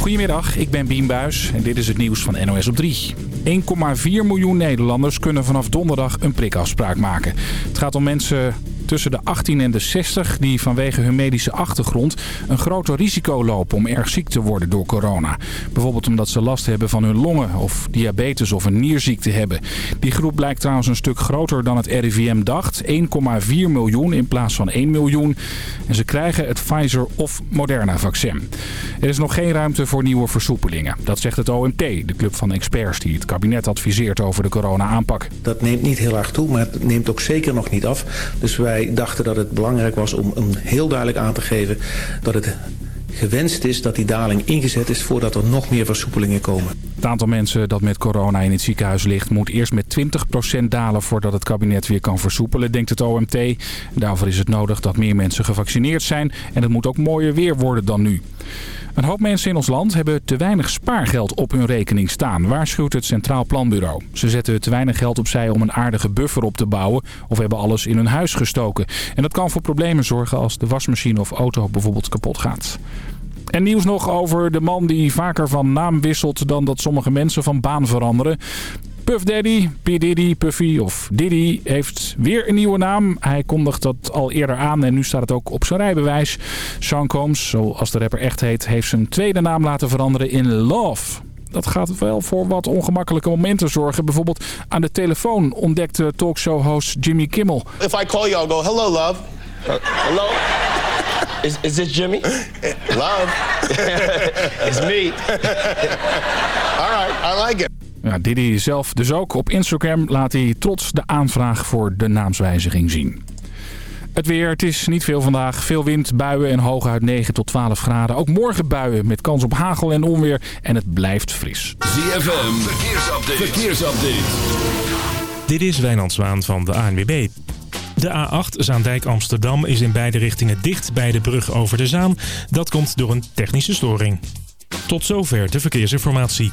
Goedemiddag, ik ben Bien Buis en dit is het nieuws van NOS op 3. 1,4 miljoen Nederlanders kunnen vanaf donderdag een prikafspraak maken. Het gaat om mensen tussen de 18 en de 60 die vanwege hun medische achtergrond een groter risico lopen om erg ziek te worden door corona. Bijvoorbeeld omdat ze last hebben van hun longen of diabetes of een nierziekte hebben. Die groep blijkt trouwens een stuk groter dan het RIVM dacht. 1,4 miljoen in plaats van 1 miljoen. En ze krijgen het Pfizer of Moderna vaccin. Er is nog geen ruimte voor nieuwe versoepelingen. Dat zegt het OMT, de club van experts die het kabinet adviseert over de corona-aanpak. Dat neemt niet heel erg toe, maar het neemt ook zeker nog niet af. Dus wij dachten dat het belangrijk was om, om heel duidelijk aan te geven... dat het gewenst is dat die daling ingezet is voordat er nog meer versoepelingen komen. Het aantal mensen dat met corona in het ziekenhuis ligt moet eerst met 20% dalen voordat het kabinet weer kan versoepelen, denkt het OMT. Daarvoor is het nodig dat meer mensen gevaccineerd zijn en het moet ook mooier weer worden dan nu. Een hoop mensen in ons land hebben te weinig spaargeld op hun rekening staan, waarschuwt het Centraal Planbureau. Ze zetten te weinig geld opzij om een aardige buffer op te bouwen of hebben alles in hun huis gestoken. En dat kan voor problemen zorgen als de wasmachine of auto bijvoorbeeld kapot gaat. En nieuws nog over de man die vaker van naam wisselt dan dat sommige mensen van baan veranderen. Puff Daddy, P. Diddy, Puffy of Diddy heeft weer een nieuwe naam. Hij kondigt dat al eerder aan en nu staat het ook op zijn rijbewijs. Sean Combs, zoals de rapper echt heet, heeft zijn tweede naam laten veranderen in Love. Dat gaat wel voor wat ongemakkelijke momenten zorgen. Bijvoorbeeld aan de telefoon ontdekte talkshow-host Jimmy Kimmel. If I call you, I'll go, hello love. Uh, hello? Is, is this Jimmy? Love. It's me. All right, I like it. Ja, Diddy zelf dus ook. Op Instagram laat hij trots de aanvraag voor de naamswijziging zien. Het weer, het is niet veel vandaag. Veel wind, buien en hooguit 9 tot 12 graden. Ook morgen buien met kans op hagel en onweer. En het blijft fris. ZFM, verkeersupdate. verkeersupdate. Dit is Wijnand Zwaan van de ANWB. De A8 Zaandijk-Amsterdam is in beide richtingen dicht bij de brug over de Zaan. Dat komt door een technische storing. Tot zover de verkeersinformatie.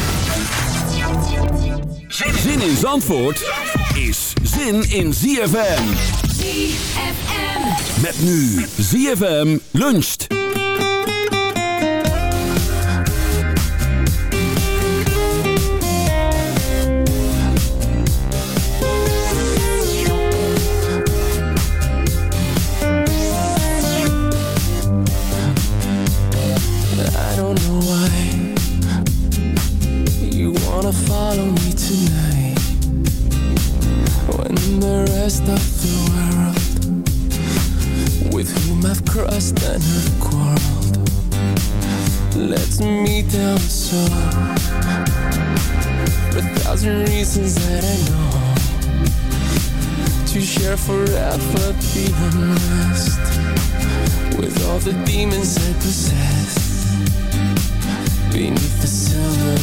Zin in Zandvoort is zin in ZFM. ZFM. Met nu ZFM luncht. I don't know for a thousand reasons that I know to share forever the unrest with all the demons I possess. Beneath the silver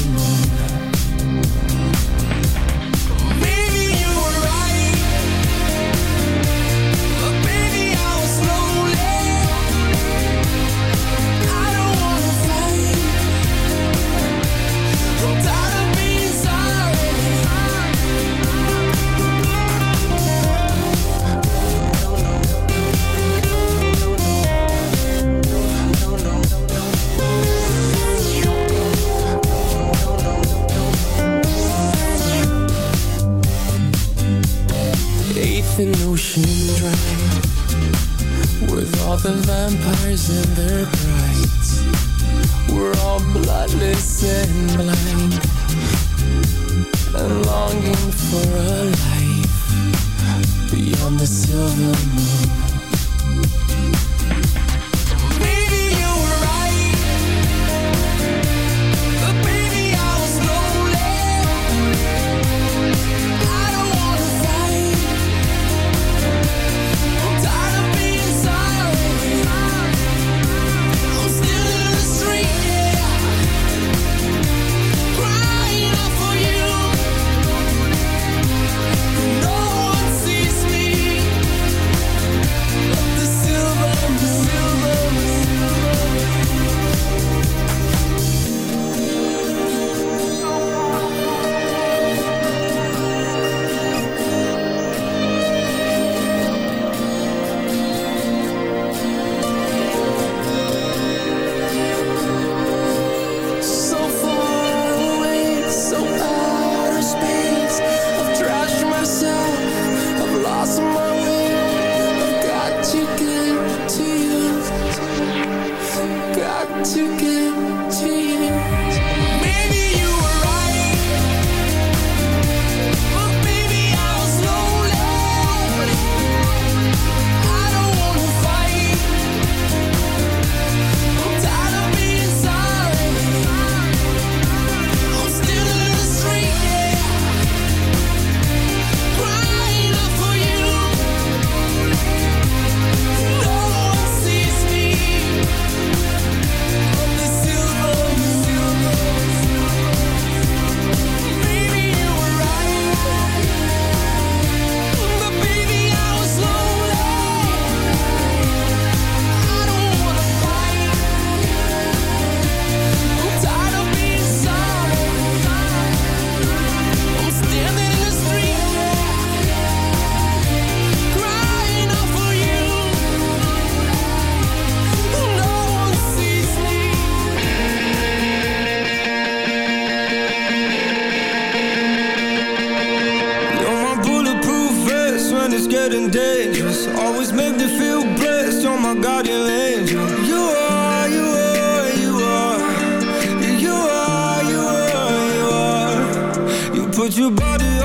would you bother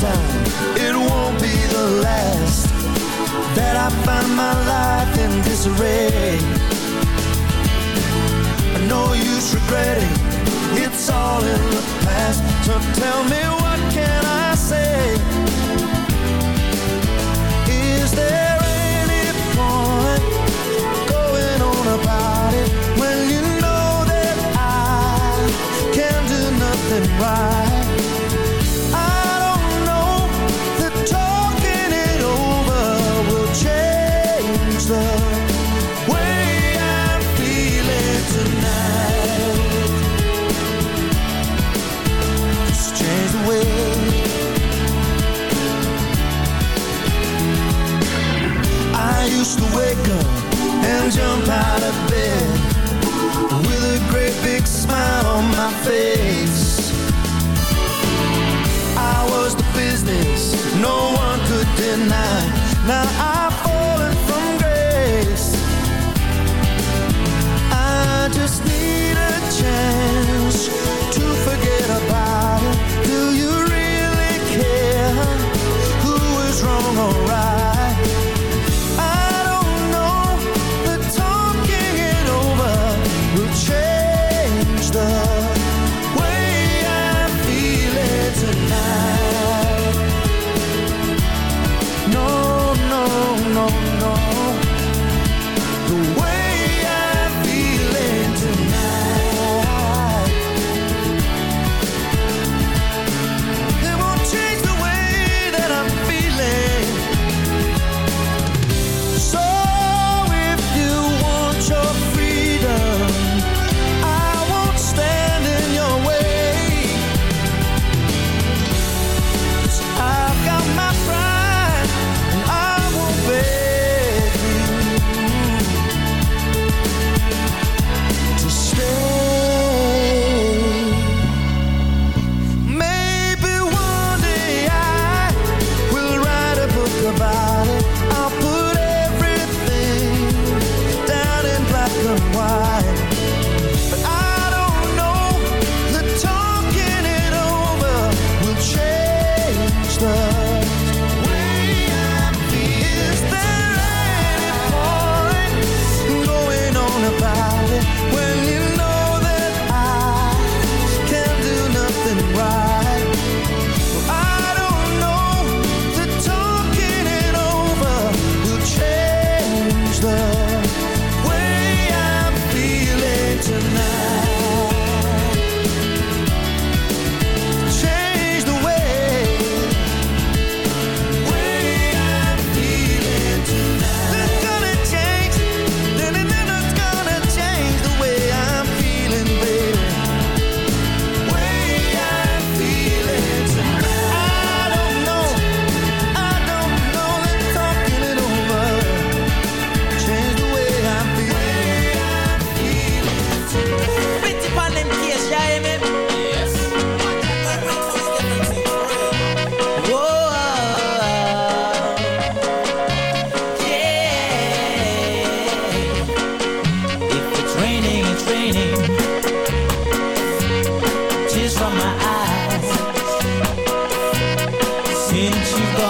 time. It won't be the last That I find my life in disarray. No use regretting It's all in the past. So tell me what can I say? Is there Tonight. since.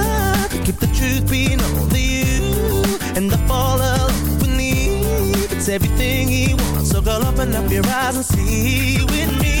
to keep the truth only you, and I fall alone beneath. It's everything he wants, so girl, open up your eyes and see with me.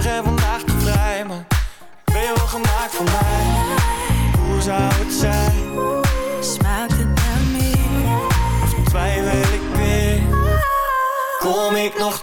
morgen en vandaag te vrij Maar ben je wel gemaakt voor mij? Hoe zou het zijn? Smaakt het naar meer? Of twijfel ik weer? Kom ik nog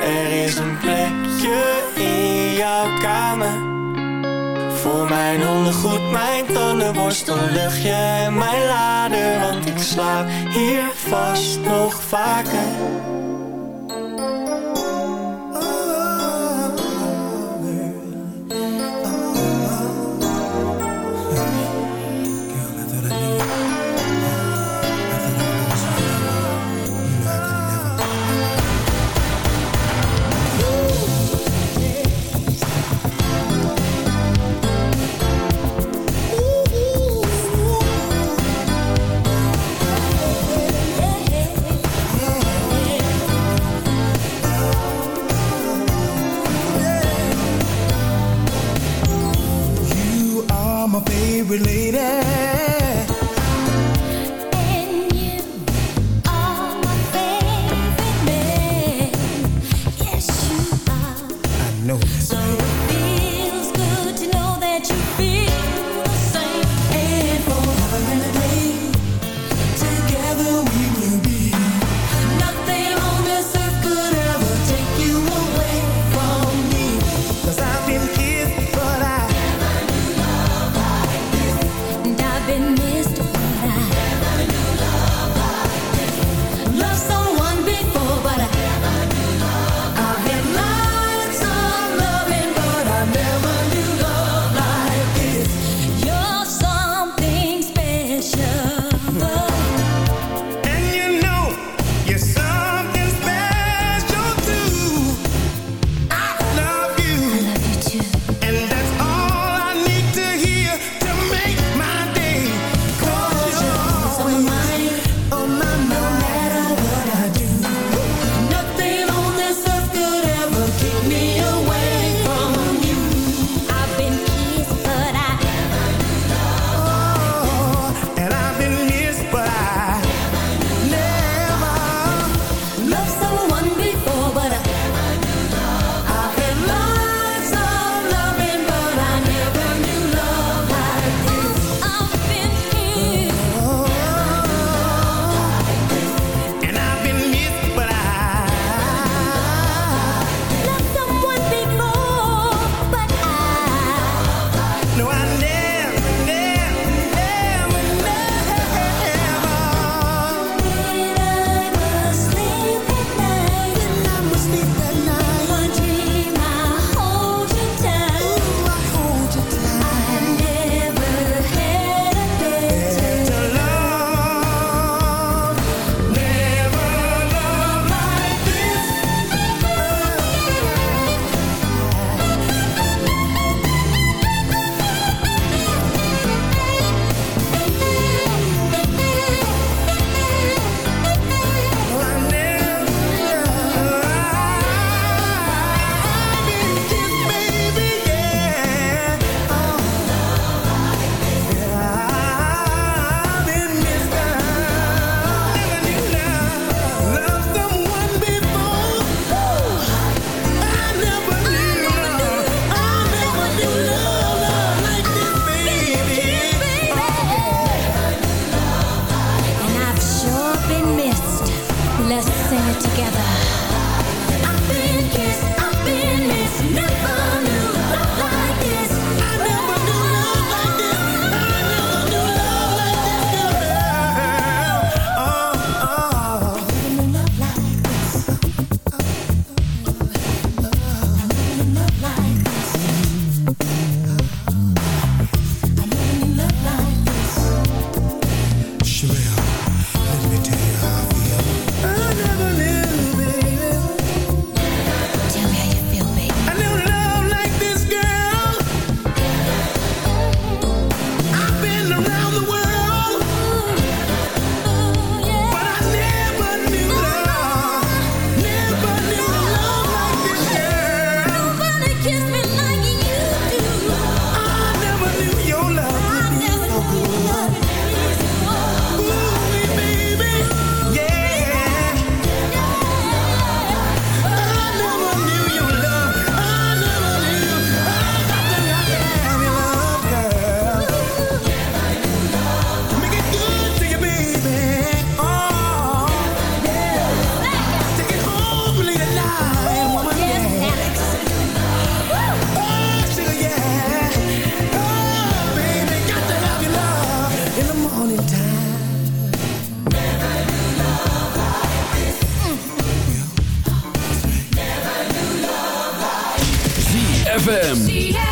Er is een plekje in jouw kamer. Voor mijn ondergoed, mijn tandenborstel, luchtje en mijn lader. Want ik slaap hier vast nog vaker. related. ZFM.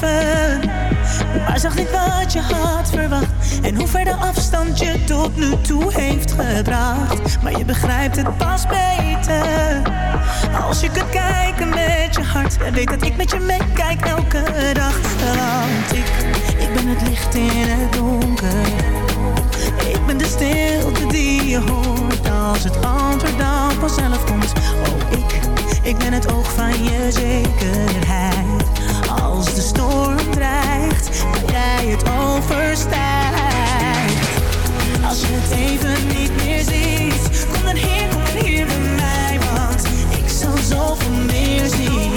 Maar zag niet wat je had verwacht. En hoe ver de afstand je tot nu toe heeft gebracht. Maar je begrijpt het pas beter. Als je kunt kijken met je hart. En weet dat ik met je meekijk elke dag. Want ik, ik ben het licht in het donker. Ik ben de stilte die je hoort als het antwoord dan vanzelf komt. Oh, ik, ik ben het oog van je zekerheid. Als de storm dreigt, dat jij het overstijgt. Als je het even niet meer ziet, kom dan hier, kom hier bij mij. Want ik zal zoveel meer zien.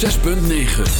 6.9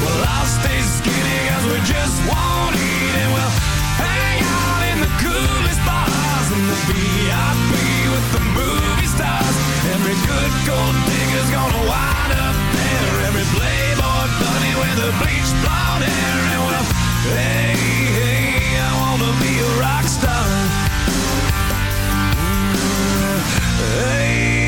Well, I'll stay skinny cause we just won't eat and we'll hang out in the coolest bars in the VIP with the movie stars. Every good gold digger's gonna wind up there. Every playboy bunny with the bleached blonde hair. And well, hey, hey, I wanna be a rock star. Mm, hey, hey,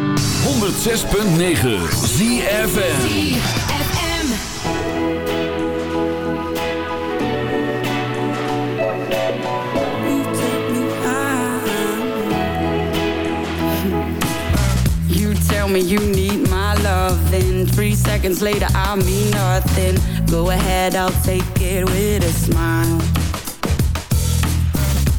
106.9 ZFN me you need my love and three seconds later I mean nothing. Go ahead I'll take it with a smile.